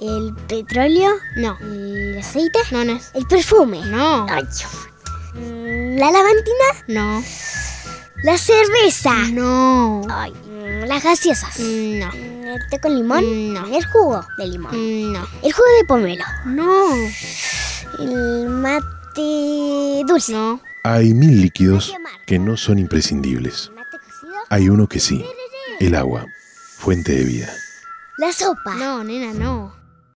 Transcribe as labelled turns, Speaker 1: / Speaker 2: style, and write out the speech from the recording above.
Speaker 1: ¿El petróleo?
Speaker 2: No.
Speaker 1: ¿El aceite?
Speaker 2: No, no es.
Speaker 1: ¿El perfume?
Speaker 2: No.
Speaker 1: Ay, ¿La lavantina?
Speaker 2: No.
Speaker 1: ¿La cerveza?
Speaker 2: No.
Speaker 1: Ay, ¿Las gaseosas?
Speaker 2: No.
Speaker 1: ¿El té con limón?
Speaker 2: No.
Speaker 1: ¿El jugo de limón?
Speaker 2: No.
Speaker 1: ¿El jugo de pomelo?
Speaker 2: No.
Speaker 1: ¿El mate dulce?
Speaker 2: No.
Speaker 3: Hay mil líquidos que no son imprescindibles.
Speaker 1: ¿El mate cocido?
Speaker 3: Hay uno que sí, el agua, fuente de vida.
Speaker 1: ¿La sopa?
Speaker 2: No, nena, no.